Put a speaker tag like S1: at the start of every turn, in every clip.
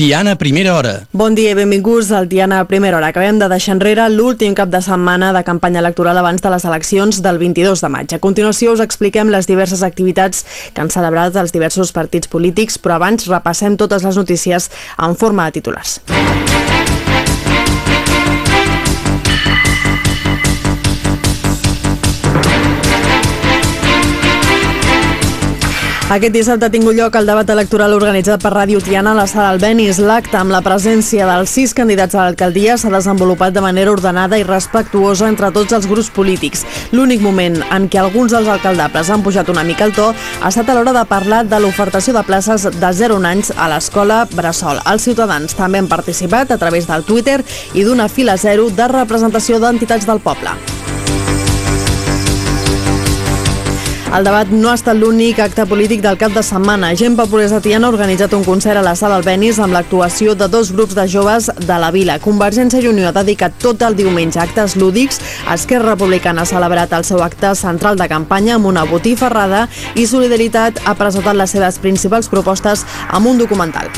S1: Tiana, primera hora.
S2: Bon dia i benvinguts al Tiana, primera hora. Acabem de deixar enrere l'últim cap de setmana de campanya electoral abans de les eleccions del 22 de maig. A continuació us expliquem les diverses activitats que han celebrat els diversos partits polítics, però abans repassem totes les notícies en forma de titulars. Aquest dissabte ha tingut lloc el debat electoral organitzat per Ràdio Tiana a la sala Albenis. L'acte, amb la presència dels sis candidats a l'alcaldia, s'ha desenvolupat de manera ordenada i respectuosa entre tots els grups polítics. L'únic moment en què alguns dels alcaldables han pujat una mica el to ha estat a l'hora de parlar de l'ofertació de places de 0 anys a l'escola Bressol. Els ciutadans també han participat a través del Twitter i d'una fila zero de representació d'entitats del poble. El debat no ha estat l'únic acte polític del cap de setmana. Gent de Tiana ha organitzat un concert a la sala Albenis amb l'actuació de dos grups de joves de la vila. Convergència i Unió ha dedicat tot el diumenge a actes lúdics. Esquerra Republicana ha celebrat el seu acte central de campanya amb una botifarrada i Solidaritat ha presentat les seves principals propostes amb un documental.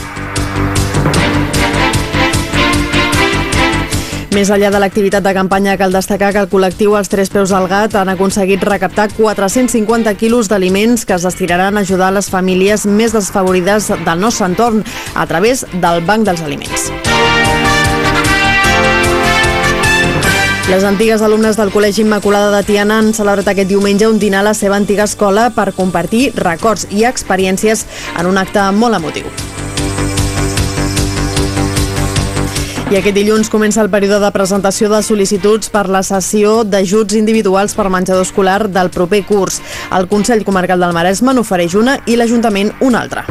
S2: Més enllà de l'activitat de campanya, cal destacar que el col·lectiu Els Tres Peus al Gat han aconseguit recaptar 450 quilos d'aliments que es destinaran a ajudar les famílies més desfavorides del nostre entorn a través del Banc dels Aliments. Les antigues alumnes del Col·legi Immaculada de Tiana han celebrat aquest diumenge un dinar a la seva antiga escola per compartir records i experiències en un acte molt emotiu. I aquest dilluns comença el període de presentació de sol·licituds per la sessió d'ajuts individuals per menjador escolar del proper curs. El Consell Comarcal del Maresme n'ofereix una i l'Ajuntament una altra.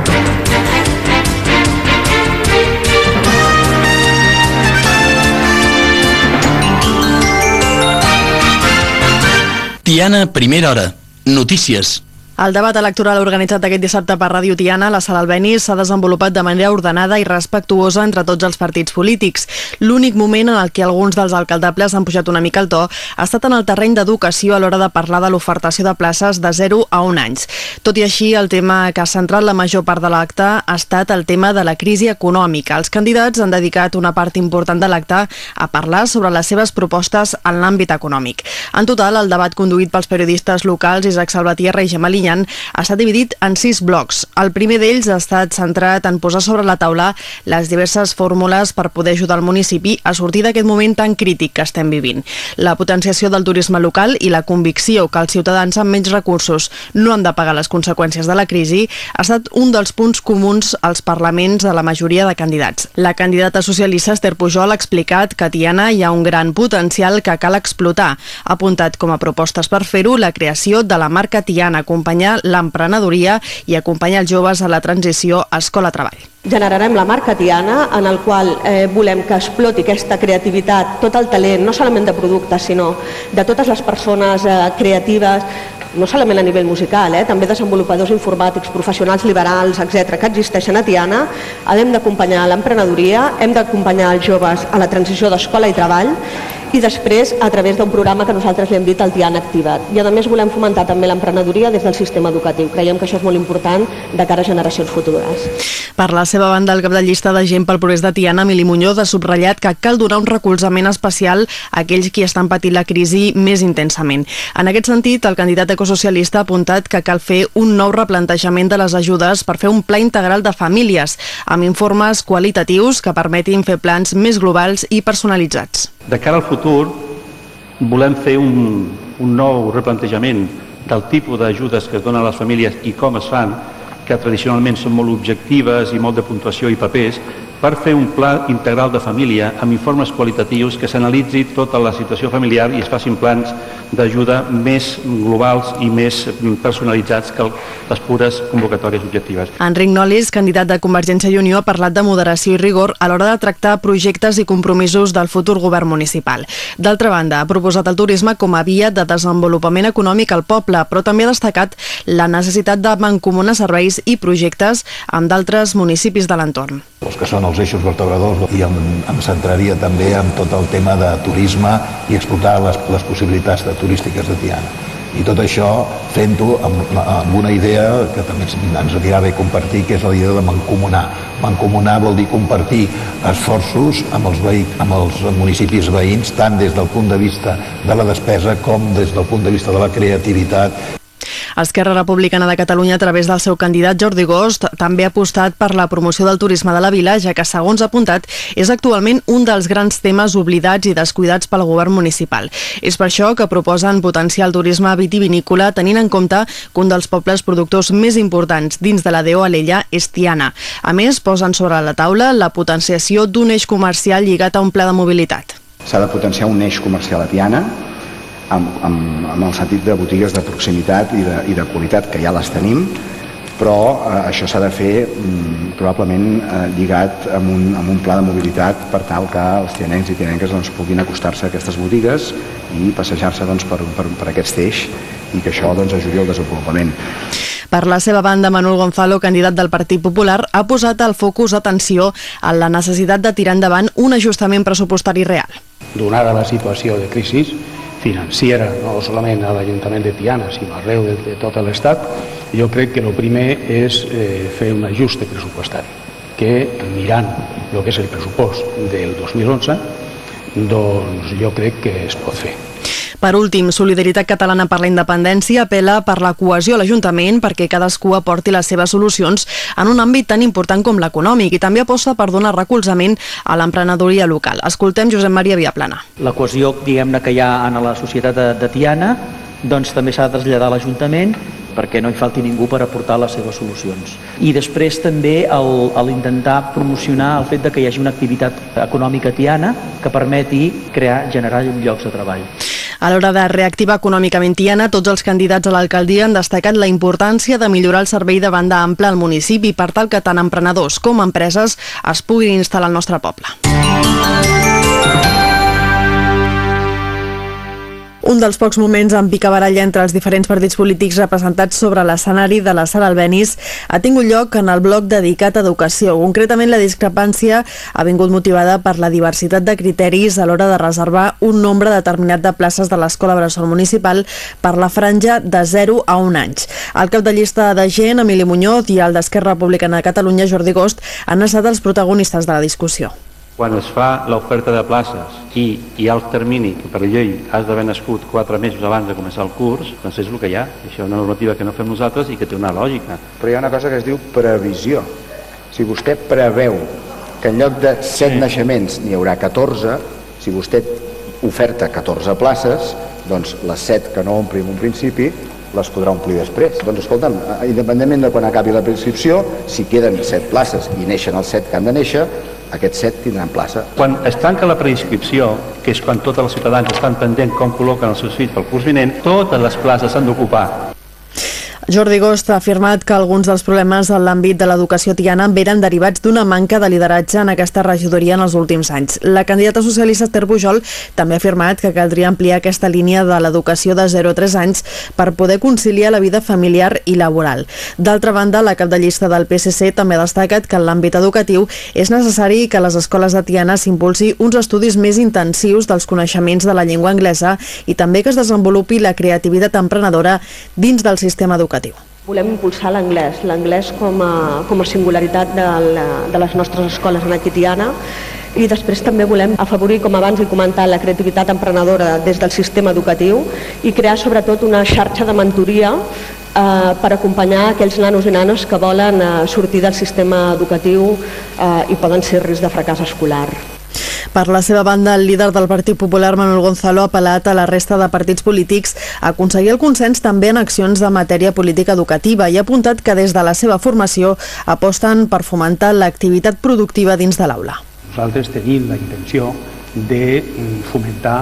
S1: Tiana, primera hora. Notícies.
S2: El debat electoral organitzat aquest dissabte per Ràdio Tiana a la sala Albenis s'ha desenvolupat de manera ordenada i respectuosa entre tots els partits polítics. L'únic moment en el que alguns dels alcaldables han pujat una mica el to ha estat en el terreny d'educació a l'hora de parlar de l'ofertació de places de 0 a 1 anys. Tot i així, el tema que ha centrat la major part de l'acte ha estat el tema de la crisi econòmica. Els candidats han dedicat una part important de l'acte a parlar sobre les seves propostes en l'àmbit econòmic. En total, el debat conduït pels periodistes locals Isaac Salvatierra i Gemma Linya Perpinyàn està dividit en sis blocs. El primer d'ells ha estat centrat en posar sobre la taula les diverses fórmules per poder ajudar el municipi a sortir d'aquest moment tan crític que estem vivint. La potenciació del turisme local i la convicció que els ciutadans amb menys recursos no han de pagar les conseqüències de la crisi ha estat un dels punts comuns als parlaments de la majoria de candidats. La candidata socialista Esther Pujol ha explicat que a Tiana hi ha un gran potencial que cal explotar. Ha apuntat com a propostes per fer-ho la creació de la marca Tiana, acompanyada acompanyar l'emprenedoria i acompanyar els joves a la transició escola-treball.
S3: Generarem la marca Tiana, en el qual eh, volem que exploti aquesta creativitat, tot el talent, no solament de productes, sinó de totes les persones eh, creatives, no solament a nivell musical, eh, també desenvolupadors informàtics, professionals liberals, etc que existeixen a Tiana, hem d'acompanyar l'emprenedoria, hem d'acompanyar els joves a la transició d'escola i treball i després a través d'un programa que nosaltres li hem dit el Tiana Activat. I a més volem fomentar també l'emprenedoria des del sistema educatiu. Creiem que això és molt important de cara a generacions futures.
S2: Per la seva banda, el cap de llista de gent pel progrés de Tiana, Emili Muñoz, ha subratllat que cal donar un recolzament especial a aquells qui estan patint la crisi més intensament. En aquest sentit, el candidat ecosocialista ha apuntat que cal fer un nou replantejament de les ajudes per fer un pla integral de famílies, amb informes qualitatius que permetin fer plans més globals i personalitzats.
S4: De cara al futur, volem fer un, un nou replantejament del tipus d'ajudes que es donen a les famílies i com es fan, que tradicionalment són molt objectives i molt de puntuació i papers, per fer un pla integral de família amb informes qualitatius que s'analitzi tota la situació familiar i es facin plans d'ajuda més globals i més personalitzats que les pures convocatòries objectives.
S2: Enric Nolis, candidat de Convergència i Unió, ha parlat de moderació i rigor a l'hora de tractar projectes i compromisos del futur govern municipal. D'altra banda, ha proposat el turisme com a via de desenvolupament econòmic al poble, però també ha destacat la necessitat de mancomunar serveis i projectes amb d'altres municipis de l'entorn.
S5: Els que són els eixos vertebradors i em, em centraria també en tot el tema de turisme i explotar les, les possibilitats de turístiques de Tiana. I tot això fent-ho amb, amb una idea que també ens, anirà bé compartir, que és la idea de mancomunar. Mancomunar vol dir compartir esforços amb els, veí, amb els municipis veïns, tant des del punt de vista de la despesa com des del punt de vista de la creativitat
S2: Esquerra Republicana de Catalunya, a través del seu candidat Jordi Gost, també ha apostat per la promoció del turisme de la vila, ja que, segons ha apuntat, és actualment un dels grans temes oblidats i descuidats pel govern municipal. És per això que proposen potenciar el turisme vitivinícola, tenint en compte que un dels pobles productors més importants dins de la DO Alella és Tiana. A més, posen sobre la taula la potenciació d'un eix comercial lligat a un pla de mobilitat.
S6: S'ha de potenciar un eix comercial a Tiana, amb, amb, amb el sentit de botigues de proximitat i de, i de qualitat, que ja les tenim, però eh, això s'ha de fer mm, probablement eh, lligat amb un, amb un pla de mobilitat per tal que els tianencs i tianenques doncs, puguin acostar-se a aquestes botigues i passejar-se doncs, per, per, per aquest eix i que això doncs, ajudi al desenvolupament.
S2: Per la seva banda, Manuel Gonzalo, candidat del Partit Popular, ha posat el focus d'atenció en la necessitat de tirar endavant un ajustament pressupostari real.
S7: Donada la situació de crisi, financiera, no solament a l'Ajuntament de Tiana, sinó arreu de, de tot l'Estat, jo crec que el primer és eh, fer un ajust pressupostari, que mirant el que és el pressupost del 2011, doncs jo crec que es pot fer.
S2: Per últim, Solidaritat Catalana per la Independència apela per la cohesió a l'Ajuntament perquè cadascú aporti les seves solucions en un àmbit tan important com l'econòmic i també aposta per donar recolzament a l'emprenedoria local. Escoltem Josep Maria Viaplana.
S8: La cohesió, diguem-ne, que hi ha en la societat de, de Tiana doncs també s'ha de traslladar a l'Ajuntament perquè no hi falti ningú per aportar les seves solucions. I després també l'intentar promocionar el fet de que hi hagi una activitat econòmica tiana que permeti crear, generar llocs de treball.
S2: A l'hora de reactivar econòmicament Tiana, tots els candidats a l'alcaldia han destacat la importància de millorar el servei de banda ampla al municipi per tal que tant emprenedors com empreses es puguin instal·lar al nostre poble. Un dels pocs moments en picabaralla entre els diferents partits polítics representats sobre l'escenari de la sala Albenis ha tingut lloc en el bloc dedicat a educació. Concretament, la discrepància ha vingut motivada per la diversitat de criteris a l'hora de reservar un nombre determinat de places de l'Escola Bressol Municipal per la franja de 0 a 1 anys. El cap de llista de gent, Emili Muñoz, i el d'Esquerra Republicana de Catalunya, Jordi Gost, han estat els protagonistes de la discussió
S4: quan es fa l'oferta de places i hi ha el termini que per llei has d'haver nascut 4 mesos abans de començar el curs, doncs és el que hi ha. Això és una normativa que no fem nosaltres i que té una lògica.
S6: Però hi ha una cosa que es diu previsió. Si vostè preveu que en lloc de 7 sí. naixements n'hi haurà 14, si vostè oferta 14 places, doncs les 7 que no ompli en un principi les podrà omplir després. Doncs escolta'm, independentment de quan acabi la prescripció, si queden 7 places i neixen els 7 que han de néixer, aquests set tindran plaça.
S4: Quan es tanca la preinscripció, que és quan tots els ciutadans estan pendents com col·loquen els seus fills pel curs vinent, totes les places s'han d'ocupar.
S2: Jordi Gost ha afirmat que alguns dels problemes en l'àmbit de l'educació tiana veren derivats d'una manca de lideratge en aquesta regidoria en els últims anys. La candidata socialista Esther Pujol també ha afirmat que caldria ampliar aquesta línia de l'educació de 0 a 3 anys per poder conciliar la vida familiar i laboral. D'altra banda, la cap de llista del PSC també ha destacat que en l'àmbit educatiu és necessari que les escoles de Tiana s'impulsi uns estudis més intensius dels coneixements de la llengua anglesa i també que es desenvolupi la creativitat emprenedora dins del sistema educatiu educatiu.
S3: Volem impulsar l'anglès, l'anglès com, a, com a singularitat de, la, de les nostres escoles en Aquitiana i després també volem afavorir, com abans he comentat, la creativitat emprenedora des del sistema educatiu i crear sobretot una xarxa de mentoria eh, per acompanyar aquells nanos i nanes que volen eh, sortir del sistema educatiu eh, i poden ser risc de fracàs escolar.
S2: Per la seva banda, el líder del Partit Popular, Manuel Gonzalo, ha apel·lat a la resta de partits polítics a aconseguir el consens també en accions de matèria política educativa i ha apuntat que des de la seva formació aposten per fomentar l'activitat productiva dins de l'aula.
S7: Nosaltres tenim la intenció de mm, fomentar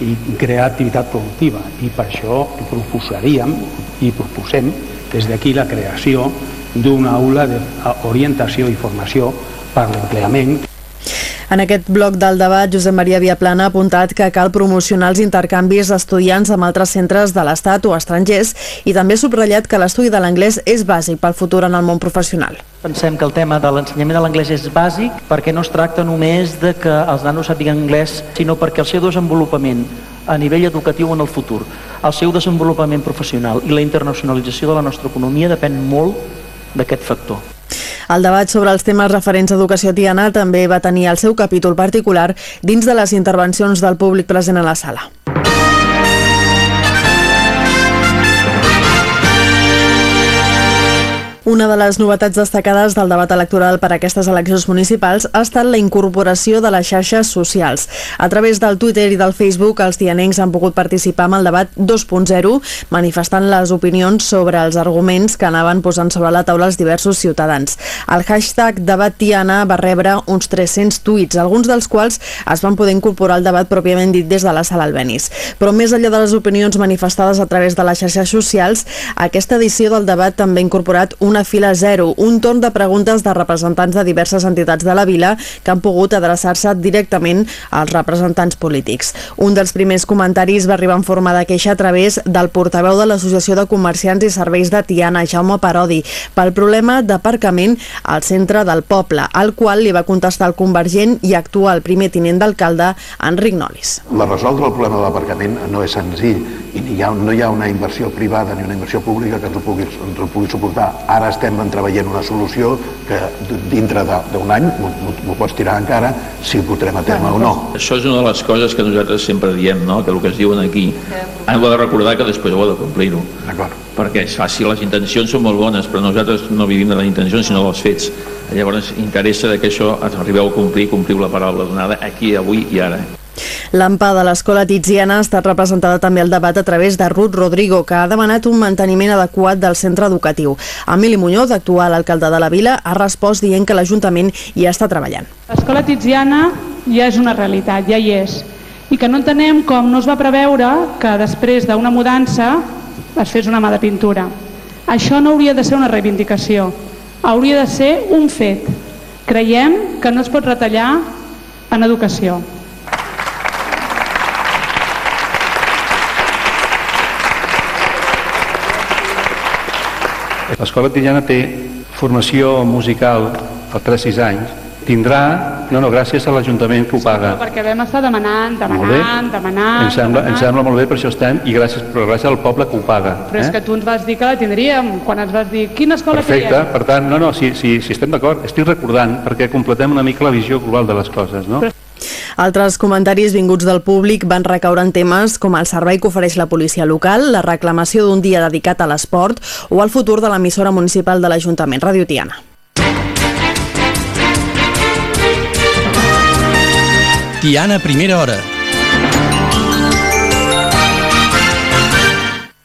S7: i crear activitat productiva i per això proposaríem i proposem des d'aquí la creació d'una aula d'orientació i formació per l'empleament
S2: en aquest bloc del debat, Josep Maria Viaplana ha apuntat que cal promocionar els intercanvis d'estudiants amb altres centres de l'Estat o estrangers i també ha subratllat que l'estudi de l'anglès és bàsic pel futur en el món professional.
S8: Pensem que el tema de l'ensenyament de l'anglès és bàsic perquè no es tracta només de que els nanos sàpiguen anglès, sinó perquè el seu desenvolupament a nivell educatiu en el futur, el seu desenvolupament professional i la internacionalització de la nostra economia depèn molt d'aquest factor.
S2: El debat sobre els temes referents a educació tiana també va tenir el seu capítol particular dins de les intervencions del públic present a la sala. Una de les novetats destacades del debat electoral per a aquestes eleccions municipals ha estat la incorporació de les xarxes socials. A través del Twitter i del Facebook, els tianencs han pogut participar en el debat 2.0, manifestant les opinions sobre els arguments que anaven posant sobre la taula els diversos ciutadans. El hashtag debat tiana va rebre uns 300 tuits, alguns dels quals es van poder incorporar al debat pròpiament dit des de la sala Albenis. Però més enllà de les opinions manifestades a través de les xarxes socials, aquesta edició del debat també ha incorporat un una fila zero, un torn de preguntes de representants de diverses entitats de la vila que han pogut adreçar-se directament als representants polítics. Un dels primers comentaris va arribar en forma de queixa a través del portaveu de l'Associació de Comerciants i Serveis de Tiana, Jaume Parodi, pel problema d'aparcament al centre del poble, al qual li va contestar el convergent i actual primer tinent d'alcalde, Enric Nolis.
S5: La resoldre el problema de l'aparcament no és senzill i hi ha, no hi ha una inversió privada ni una inversió pública que ens ho pugui, ens ho pugui suportar. Ara estem treballant una solució que dintre d'un any, m'ho pots tirar encara, si ho portarem a terme o no.
S9: Això és una de les coses que nosaltres sempre diem, no? que el que es diuen aquí, hem de recordar que després ho ha de complir-ho. Perquè és fàcil, les intencions són molt bones, però nosaltres no vivim de les intencions, sinó dels fets. Llavors interessa que això arribeu a complir, compliu la paraula donada aquí, avui i ara.
S2: L'AMPA de l'Escola Tiziana ha estat representada també al debat a través de Ruth Rodrigo, que ha demanat un manteniment adequat del centre educatiu. Emili Muñoz, actual alcalde de la vila, ha respost dient que l'Ajuntament hi està treballant.
S10: L'escola Tiziana ja és una realitat, ja hi és, i que no entenem com no es va preveure que després d'una mudança es fes una mà de pintura. Això no hauria de ser una reivindicació, hauria de ser un fet. Creiem que no es pot retallar en educació.
S4: L'escola Tillana té formació musical per 3-6 anys, tindrà, no, no, gràcies a l'Ajuntament que ho paga.
S10: Perquè vam estar demanant, demanant, demanant...
S4: Em sembla,
S10: demanant.
S4: em sembla molt bé, per això estem, i gràcies, però gràcies al poble que ho paga.
S10: Però és
S4: eh?
S10: que tu ens vas dir que la tindríem, quan ens vas dir quina escola
S4: Perfecte,
S10: tindríem.
S4: per tant, no, no, si, si, si estem d'acord, estic recordant perquè completem una mica la visió global de les coses, no? Però...
S2: Altres comentaris vinguts del públic van recaure en temes com el servei que ofereix la policia local, la reclamació d'un dia dedicat a l'esport o el futur de l'emissora municipal de l'Ajuntament, Radio Tiana.
S1: Tiana, primera hora.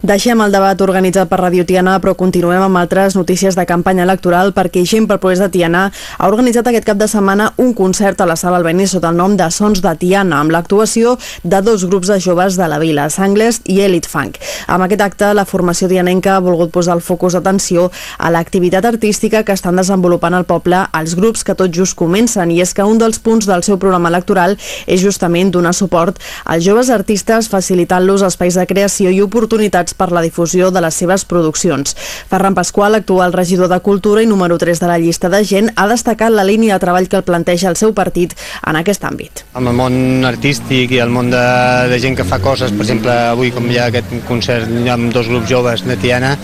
S2: Deixem el debat organitzat per Radio Tiana, però continuem amb altres notícies de campanya electoral perquè Gent per Progrés de Tiana ha organitzat aquest cap de setmana un concert a la sala Albéniz sota el nom de Sons de Tiana, amb l'actuació de dos grups de joves de la vila, Sangles i Elite Funk. Amb aquest acte, la formació dianenca ha volgut posar el focus d'atenció a l'activitat artística que estan desenvolupant al poble els grups que tot just comencen, i és que un dels punts del seu programa electoral és justament donar suport als joves artistes facilitant-los espais de creació i oportunitats per la difusió de les seves produccions. Ferran Pasqual, actual regidor de Cultura i número 3 de la llista de gent, ha destacat la línia de treball que el planteja el seu partit en aquest àmbit.
S11: Amb el món artístic i el món de, de gent que fa coses, per exemple, avui com hi ha aquest concert amb dos grups joves de Tiana,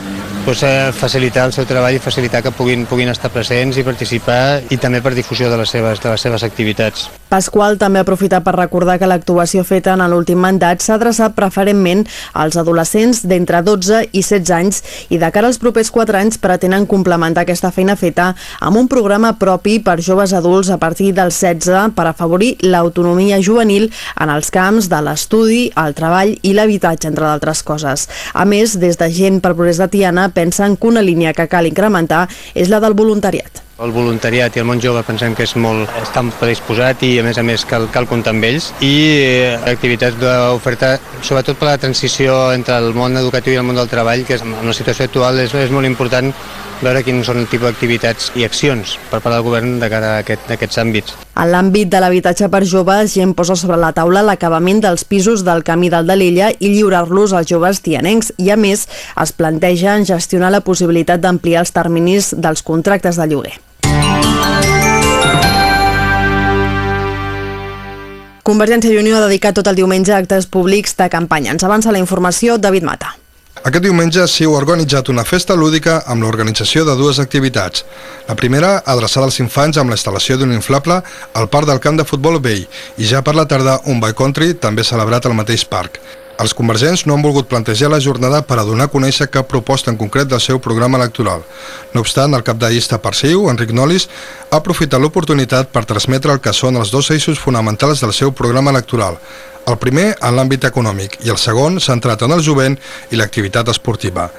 S11: doncs, facilitar el seu treball i facilitar que puguin, puguin estar presents i participar i també per difusió de les seves, de les seves activitats.
S2: Pasqual també ha aprofitat per recordar que l'actuació feta en l'últim mandat s'ha adreçat preferentment als adolescents d'entre 12 i 16 anys i de cara als propers 4 anys pretenen complementar aquesta feina feta amb un programa propi per joves adults a partir dels 16 per afavorir l'autonomia juvenil en els camps de l'estudi, el treball i l'habitatge, entre d'altres coses. A més, des de Gent per Progrés de Tiana pensen que una línia que cal incrementar és la del voluntariat.
S11: El voluntariat i el món jove pensem que és molt estan predisposat i a més a més cal, cal comptar amb ells i eh, activitats d'oferta sobretot per la transició entre el món educatiu i el món del treball que en la situació actual és, és molt important veure quins són el tipus d'activitats i accions per part del govern de cara a, aquest, aquests àmbits.
S2: En l'àmbit de l'habitatge per joves, gent posa sobre la taula l'acabament dels pisos del Camí del de l'Illa i lliurar-los als joves tianencs i, a més, es planteja en gestionar la possibilitat d'ampliar els terminis dels contractes de lloguer. Convergència i Unió ha dedicat tot el diumenge a actes públics de campanya. Ens avança la informació David Mata.
S12: Aquest diumenge s'hi ha organitzat una festa lúdica amb l'organització de dues activitats. La primera, adreçada als infants amb la instal·lació d'un inflable al parc del camp de futbol vell i ja per la tarda un by country també celebrat al mateix parc. Els convergents no han volgut plantejar la jornada per a donar a conèixer cap proposta en concret del seu programa electoral. No obstant, el cap de llista per CiU, Enric Nolis, ha aprofitat l'oportunitat per transmetre el que són els dos eixos fonamentals del seu programa electoral. El primer en l'àmbit econòmic i el segon centrat en el jovent i l'activitat esportiva.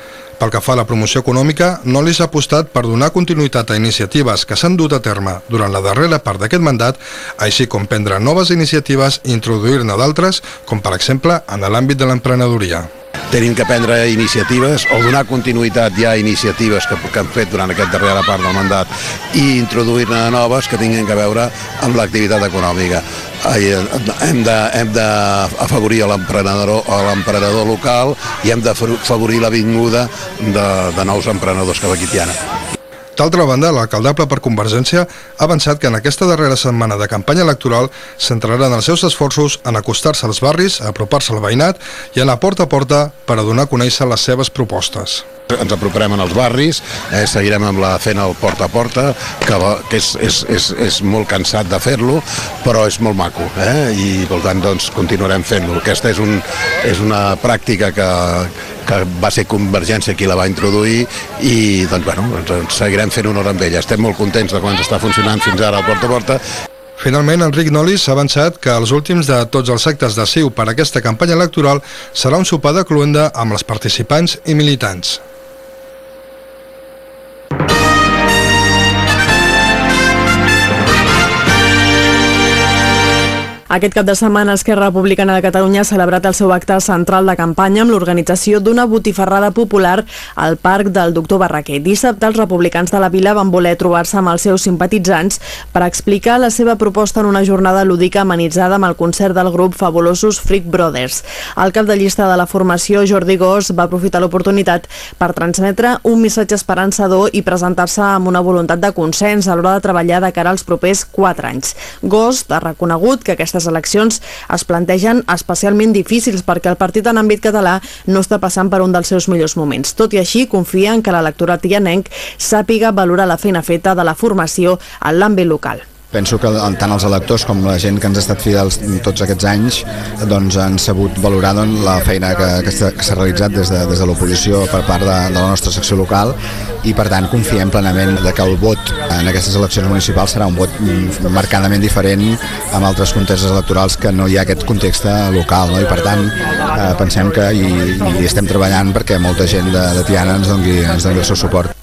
S12: Pel que fa a la promoció econòmica, no li s'ha apostat per donar continuïtat a iniciatives que s'han dut a terme durant la darrera part d'aquest mandat, així com prendre noves iniciatives i introduir-ne d'altres, com per exemple en l'àmbit de l'emprenedoria
S13: tenim que prendre iniciatives o donar continuïtat ja a iniciatives que, que han fet durant aquesta darrera part del mandat i introduir-ne noves que tinguin que veure amb l'activitat econòmica. Hem d'afavorir l'emprenedor local i hem d'afavorir la vinguda de, de nous emprenedors cap aquí.
S12: D'altra banda, l'alcaldable per Convergència ha avançat que en aquesta darrera setmana de campanya electoral centraran els seus esforços en acostar-se als barris, apropar-se al veïnat i anar porta a porta per a donar a conèixer les seves propostes
S13: ens aproparem als barris, eh, seguirem amb la fent el porta a porta, que, que és, és, és, és molt cansat de fer-lo, però és molt maco, eh? i per tant doncs, continuarem fent-lo. Aquesta és, un, és una pràctica que, que va ser Convergència qui la va introduir i doncs, bueno, ens seguirem fent honor amb ella. Estem molt contents de quan està funcionant fins ara al porta a porta
S12: Finalment, Enric Nolis ha avançat que els últims de tots els actes de CiU per aquesta campanya electoral serà un sopar de cluenda amb els participants i militants.
S2: Aquest cap de setmana Esquerra Republicana de Catalunya ha celebrat el seu acte central de campanya amb l'organització d'una botifarrada popular al Parc del Doctor Barraquer. Dissabte els republicans de la vila van voler trobar-se amb els seus simpatitzants per explicar la seva proposta en una jornada lúdica amenitzada amb el concert del grup Fabulosos Freak Brothers. El cap de llista de la formació, Jordi Gós, va aprofitar l'oportunitat per transmetre un missatge esperançador i presentar-se amb una voluntat de consens a l'hora de treballar de cara als propers quatre anys. Gós ha reconegut que aquestes aquestes eleccions es plantegen especialment difícils perquè el partit en àmbit català no està passant per un dels seus millors moments. Tot i així, confia en que l'electorat tianenc sàpiga valorar la feina feta de la formació en l'àmbit local.
S14: Penso que tant els electors com la gent que ens ha estat fidels tots aquests anys doncs, han sabut valorar doncs, la feina que, que s'ha realitzat des de, des de l'oposició per part de, de la nostra secció local i per tant confiem plenament de que el vot en aquestes eleccions municipals serà un vot marcadament diferent amb altres contextes electorals que no hi ha aquest context local no? i per tant eh, pensem que i, i estem treballant perquè molta gent de, de Tiana ens doni, ens doni el seu suport.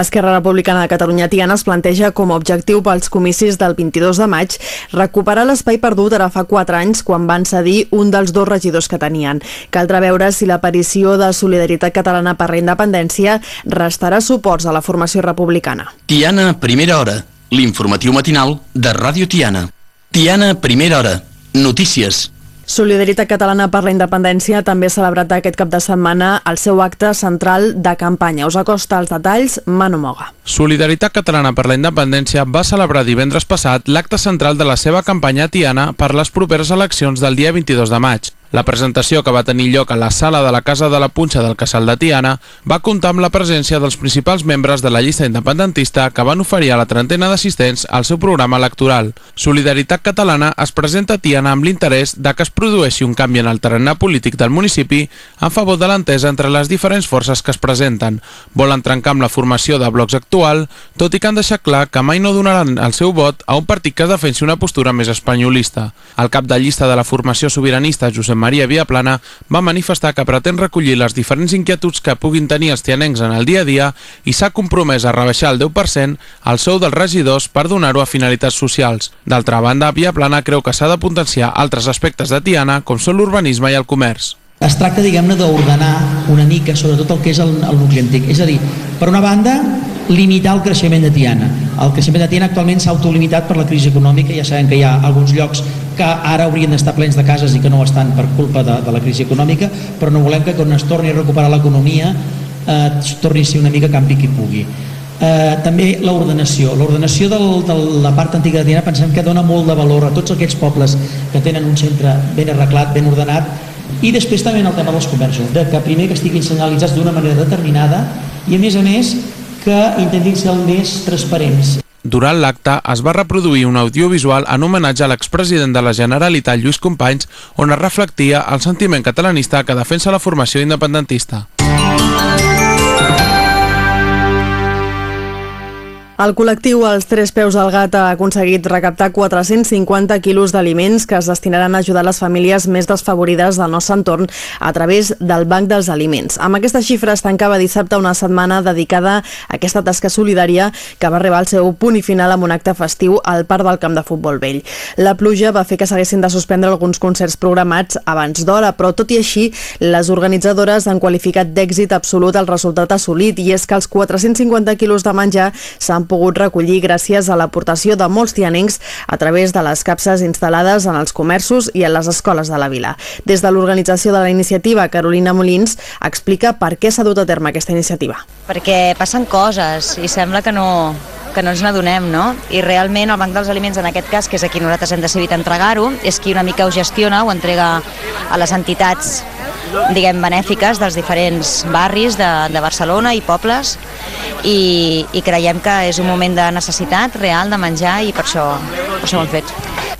S2: Esquerra Republicana de Catalunya Tiana es planteja com a objectiu pels comicis del 22 de maig recuperar l'espai perdut ara fa 4 anys quan van cedir un dels dos regidors que tenien. Caldrà veure si l'aparició de Solidaritat Catalana per la Independència restarà suports a la formació republicana.
S1: Tiana, primera hora. L'informatiu matinal de Ràdio Tiana. Tiana, primera hora. Notícies.
S2: Solidaritat Catalana per la Independència també ha celebrat aquest cap de setmana el seu acte central de campanya. Us acosta els detalls, Manu Moga.
S15: Solidaritat Catalana per la Independència va celebrar divendres passat l'acte central de la seva campanya tiana per les properes eleccions del dia 22 de maig. La presentació que va tenir lloc a la sala de la Casa de la Punxa del Casal de Tiana va comptar amb la presència dels principals membres de la llista independentista que van oferir a la trentena d'assistents al seu programa electoral. Solidaritat Catalana es presenta a Tiana amb l'interès de que es produeixi un canvi en el terreny polític del municipi en favor de l'entesa entre les diferents forces que es presenten. Volen trencar amb la formació de blocs actual, tot i que han deixat clar que mai no donaran el seu vot a un partit que defensi una postura més espanyolista. El cap de llista de la formació sobiranista, Josep Maria Viaplana va manifestar que pretén recollir les diferents inquietuds que puguin tenir els tianencs en el dia a dia i s'ha compromès a rebaixar el 10% el sou dels regidors per donar-ho a finalitats socials. D'altra banda, Viaplana creu que s'ha de potenciar altres aspectes de Tiana, com són l'urbanisme i el comerç.
S16: Es tracta, diguem-ne, d'ordenar una mica sobretot el que és el, el nucli antic. És a dir, per una banda, limitar el creixement de Tiana. El creixement de Tiana actualment s'ha autolimitat per la crisi econòmica, ja sabem que hi ha alguns llocs que ara haurien d'estar plens de cases i que no ho estan per culpa de, de la crisi econòmica, però no volem que quan es torni a recuperar l'economia eh, torni a ser una mica campi qui pugui. eh, també l'ordenació. L'ordenació de la part antiga de Tiana pensem que dona molt de valor a tots aquests pobles que tenen un centre ben arreglat, ben ordenat, i després també en el tema dels comerços, de que primer que estiguin senyalitzats d'una manera determinada i a més a més que intentin ser el més transparents.
S15: Durant l'acte es va reproduir un audiovisual en homenatge a l'expresident de la Generalitat Lluís Companys on es reflectia el sentiment catalanista que defensa la formació independentista.
S2: El col·lectiu Els Tres Peus al Gat ha aconseguit recaptar 450 quilos d'aliments que es destinaran a ajudar les famílies més desfavorides del nostre entorn a través del Banc dels Aliments. Amb aquesta xifra es tancava dissabte una setmana dedicada a aquesta tasca solidària que va arribar al seu punt i final amb un acte festiu al Parc del Camp de Futbol Vell. La pluja va fer que s'haguessin de suspendre alguns concerts programats abans d'hora, però tot i així, les organitzadores han qualificat d'èxit absolut el resultat assolit i és que els 450 quilos de menjar s'han pogut recollir gràcies a l'aportació de molts tianencs a través de les capses instal·lades en els comerços i en les escoles de la vila. Des de l'organització de la iniciativa, Carolina Molins explica per què s'ha dut a terme aquesta iniciativa.
S17: Perquè passen coses i sembla que no, que no ens n'adonem, no? I realment el Banc dels Aliments, en aquest cas, que és aquí nosaltres hem decidit entregar-ho, és qui una mica ho gestiona, ho entrega a les entitats diguem, benèfiques dels diferents barris de, de Barcelona i pobles i, i creiem que és un moment de necessitat real de menjar i per això, per això ho hem fet.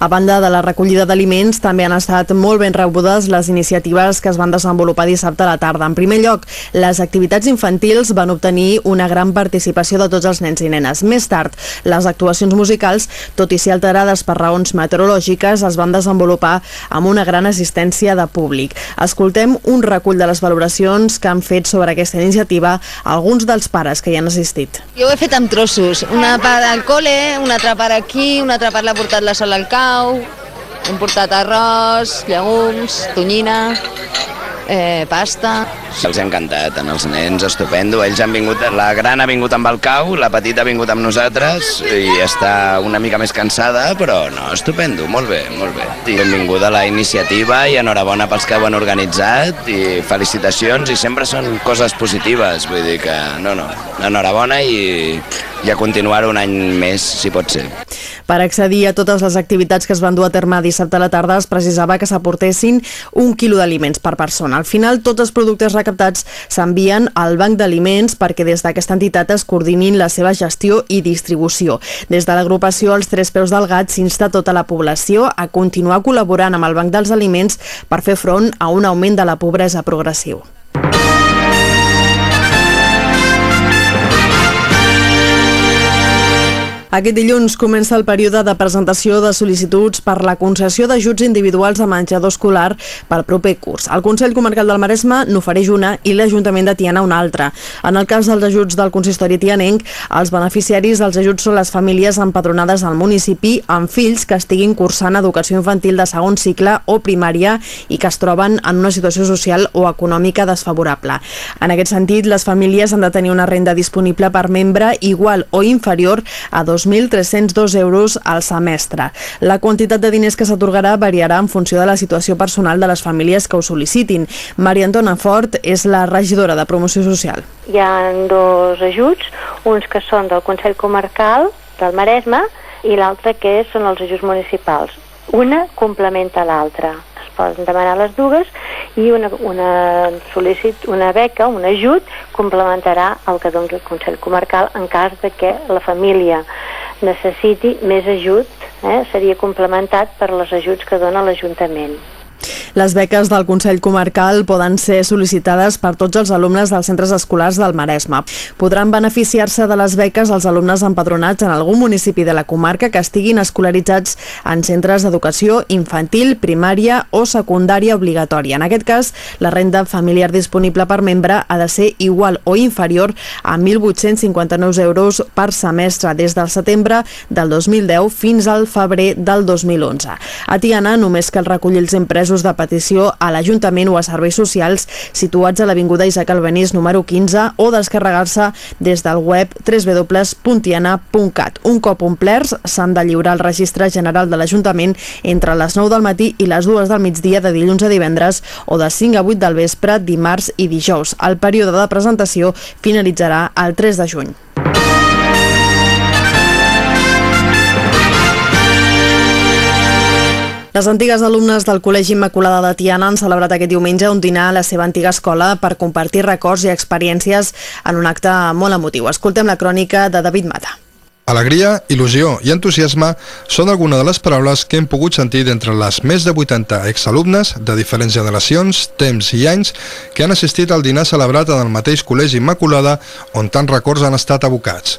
S2: A banda de la recollida d'aliments, també han estat molt ben rebudes les iniciatives que es van desenvolupar dissabte a la tarda. En primer lloc, les activitats infantils van obtenir una gran participació de tots els nens i nenes. Més tard, les actuacions musicals, tot i ser alterades per raons meteorològiques, es van desenvolupar amb una gran assistència de públic. Escoltem un recull de les valoracions que han fet sobre aquesta iniciativa alguns dels pares que hi han assistit.
S18: Jo ho he fet amb trossos, una part al col·le, una altra part aquí, una altra part l'ha portat la Sol al camp, pau, hem portat arròs, llegums, tonyina, eh, pasta.
S19: Els ha encantat, en els nens, estupendo. Ells han vingut, la gran ha vingut amb el cau, la petita ha vingut amb nosaltres i està una mica més cansada, però no, estupendo, molt bé, molt bé. I benvinguda a la iniciativa i enhorabona pels que ho han organitzat i felicitacions i sempre són coses positives, vull dir que no, no, enhorabona i, i a continuar un any més, si pot ser.
S2: Per accedir a totes les activitats que es van dur a terme dissabte a la tarda es precisava que s'aportessin un quilo d'aliments per persona. Al final, tots els productes recaptats s'envien al Banc d'Aliments perquè des d'aquesta entitat es coordinin la seva gestió i distribució. Des de l'agrupació Els Tres Peus del Gat s'insta tota la població a continuar col·laborant amb el Banc dels Aliments per fer front a un augment de la pobresa progressiu. Aquest dilluns comença el període de presentació de sol·licituds per la concessió d'ajuts individuals a menjador escolar pel proper curs. El Consell Comarcal del Maresme n'ofereix una i l'Ajuntament de Tiana una altra. En el cas dels ajuts del consistori tianenc, els beneficiaris dels ajuts són les famílies empadronades al municipi amb fills que estiguin cursant educació infantil de segon cicle o primària i que es troben en una situació social o econòmica desfavorable. En aquest sentit, les famílies han de tenir una renda disponible per membre igual o inferior a dos 2.302 euros al semestre. La quantitat de diners que s'atorgarà variarà en funció de la situació personal de les famílies que ho sol·licitin. Maria Antona Fort és la regidora de Promoció Social.
S20: Hi ha dos ajuts, uns que són del Consell Comarcal del Maresme i l'altre que són els ajuts municipals. Una complementa l'altra poden demanar les dues i una, una, sol·licit, una beca, un ajut, complementarà el que doni el Consell Comarcal en cas de que la família necessiti més ajut, eh, seria complementat per les ajuts que dona l'Ajuntament.
S2: Les beques del Consell Comarcal poden ser sol·licitades per tots els alumnes dels centres escolars del Maresme. Podran beneficiar-se de les beques els alumnes empadronats en algun municipi de la comarca que estiguin escolaritzats en centres d'educació infantil, primària o secundària obligatòria. En aquest cas, la renda familiar disponible per membre ha de ser igual o inferior a 1.859 euros per semestre des del setembre del 2010 fins al febrer del 2011. A Tiana, només cal recollir els impresos de petició a l'Ajuntament o a Serveis Socials situats a l'Avinguda Isaac Albenís número 15 o descarregar-se des del web www.tiana.cat. Un cop omplerts, s'han de lliurar al registre general de l'Ajuntament entre les 9 del matí i les 2 del migdia de dilluns a divendres o de 5 a 8 del vespre, dimarts i dijous. El període de presentació finalitzarà el 3 de juny. Les antigues alumnes del Col·legi Immaculada de Tiana han celebrat aquest diumenge un dinar a la seva antiga escola per compartir records i experiències en un acte molt emotiu. Escoltem la crònica de David Mata.
S12: Alegria, il·lusió i entusiasme són algunes de les paraules que hem pogut sentir d'entre les més de 80 exalumnes de diferents generacions, temps i anys que han assistit al dinar celebrat en el mateix Col·legi Immaculada on tants records han estat abocats.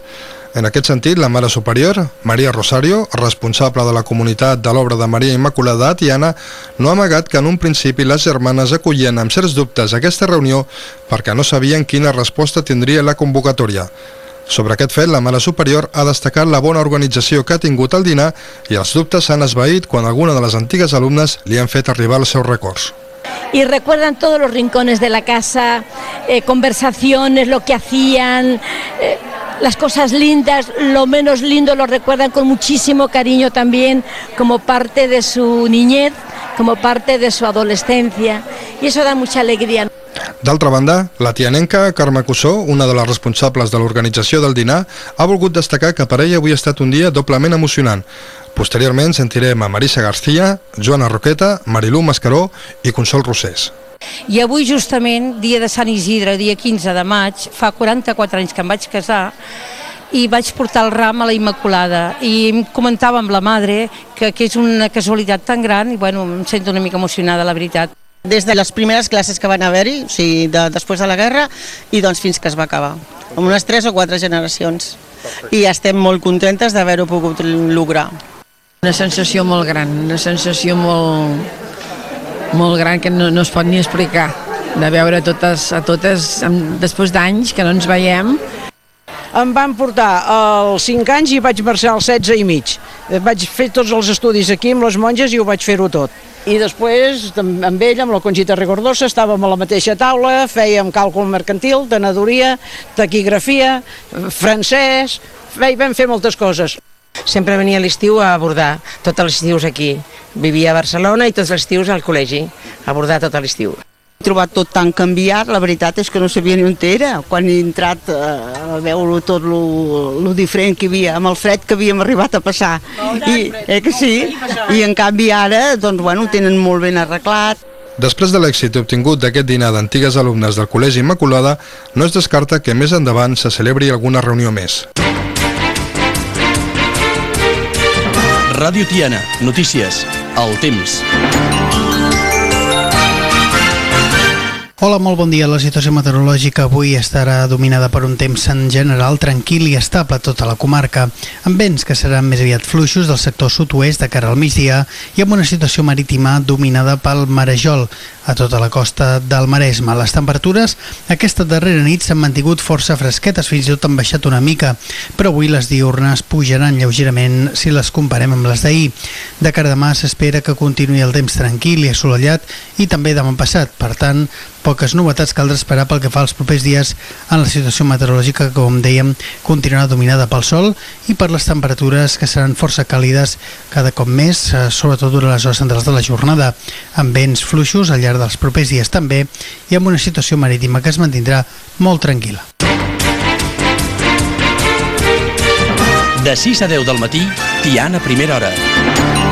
S12: En aquest sentit, la Mare Superior, Maria Rosario, responsable de la comunitat de l'obra de Maria Immaculada Tiana, no ha amagat que en un principi les germanes acollien amb certs dubtes aquesta reunió perquè no sabien quina resposta tindria la convocatòria. Sobre aquest fet, la Mare Superior ha destacat la bona organització que ha tingut el dinar i els dubtes s'han esvaït quan alguna de les antigues alumnes li han fet arribar els seus records.
S21: y recuerdan todos los rincones de la casa, eh, conversaciones, lo que hacían, eh, las cosas lindas, lo menos lindo lo recuerdan con muchísimo cariño también como parte de su niñez, como parte de su adolescencia y eso da mucha alegría.
S12: D'altra banda, la tianenca Carme Cussó, una de les responsables de l'organització del dinar, ha volgut destacar que per ella avui ha estat un dia doblement emocionant. Posteriorment sentirem a Marisa García, Joana Roqueta, Marilú Mascaró i Consol Rossès.
S22: I avui justament, dia de Sant Isidre, dia 15 de maig, fa 44 anys que em vaig casar, i vaig portar el ram a la Immaculada i em comentava amb la madre que, que és una casualitat tan gran i bueno, em sento una mica emocionada, la veritat.
S23: Des de les primeres classes que van haver-hi, o sigui, de, després de la guerra, i doncs fins que es va acabar, amb unes tres o quatre generacions. I estem molt contentes d'haver-ho pogut lograr.
S24: Una sensació molt gran, una sensació molt, molt gran que no, no es pot ni explicar de veure totes, a totes amb- després d'anys que no ens veiem
S25: Em van portar als 5 anys i vaig marxar als 16 i mig. Vaig fer tots els estudis aquí amb les monges i ho vaig fer-ho tot. I després, amb ella, amb la Conxita Rigordosa, estàvem a la mateixa taula, fèiem càlcul mercantil, tenadoria, taquigrafia, francès, vam fer moltes coses.
S26: Sempre venia a l'estiu a abordar, tots els estius aquí. Vivia a Barcelona i tots els estius al col·legi, a abordar tot l'estiu.
S27: He trobat tot tan canviat, la veritat és que no sabia ni on era. Quan he entrat eh, a veure tot lo, lo diferent que hi havia, amb el fred que havíem arribat a passar. I, eh que sí? I en canvi ara, doncs bueno, ho tenen molt ben arreglat.
S12: Després de l'èxit obtingut d'aquest dinar d'antigues alumnes del Col·legi Immaculada, no es descarta que més endavant se celebri alguna reunió més.
S1: Ràdio Tiana, notícies, el temps.
S28: Hola, molt bon dia. La situació meteorològica avui estarà dominada per un temps en general tranquil i estable a tota la comarca, amb vents que seran més aviat fluixos del sector sud-oest de cara al migdia i amb una situació marítima dominada pel marejol a tota la costa del Maresme. Les temperatures aquesta darrera nit s'han mantingut força fresquetes, fins i tot han baixat una mica, però avui les diurnes pujaran lleugerament si les comparem amb les d'ahir. De cara demà s'espera que continuï el temps tranquil i assolellat i també demà passat, per tant, poques novetats caldrà esperar pel que fa als propers dies en la situació meteorològica que, com dèiem, continuarà dominada pel sol i per les temperatures que seran força càlides cada cop més, eh, sobretot durant les hores centrals de la jornada, amb vents fluixos al llarg dels propers dies també i amb una situació marítima que es mantindrà molt tranquil·la.
S1: De 6 a 10 del matí, Tiana, primera hora.